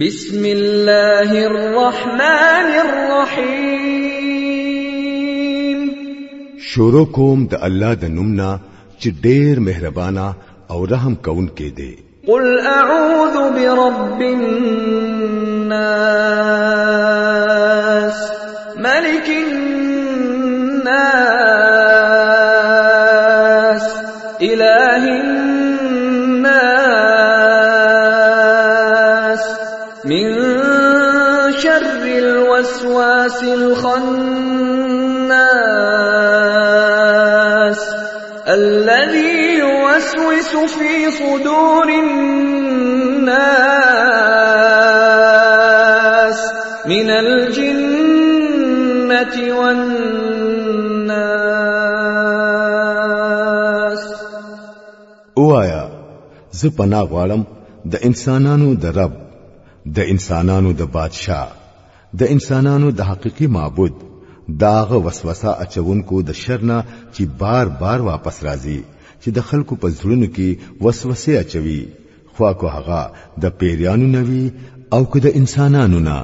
بسم الله الرحمن الرحیم شروع کوم د الله د نومنا چې ډېر مهربانا أو رحم کون کې دی. قل اعوذ برب الناس ملك الناس اله الناس من شر الوسواس الخناس الذي يوسوس في صدور الناس من الجنة والناس. ووایه زه پناه غواړم د انسانانو د رب. د انسانانو د بادشاه د انسانانو د حقيقي معبود داغه وسوسه اچونکو د شر نه چې بار بار واپس راځي چې د خلکو په زړونو کې وسوسه اچوي. خواه که هغه د پیریانو نه وي او که د انسانانو نه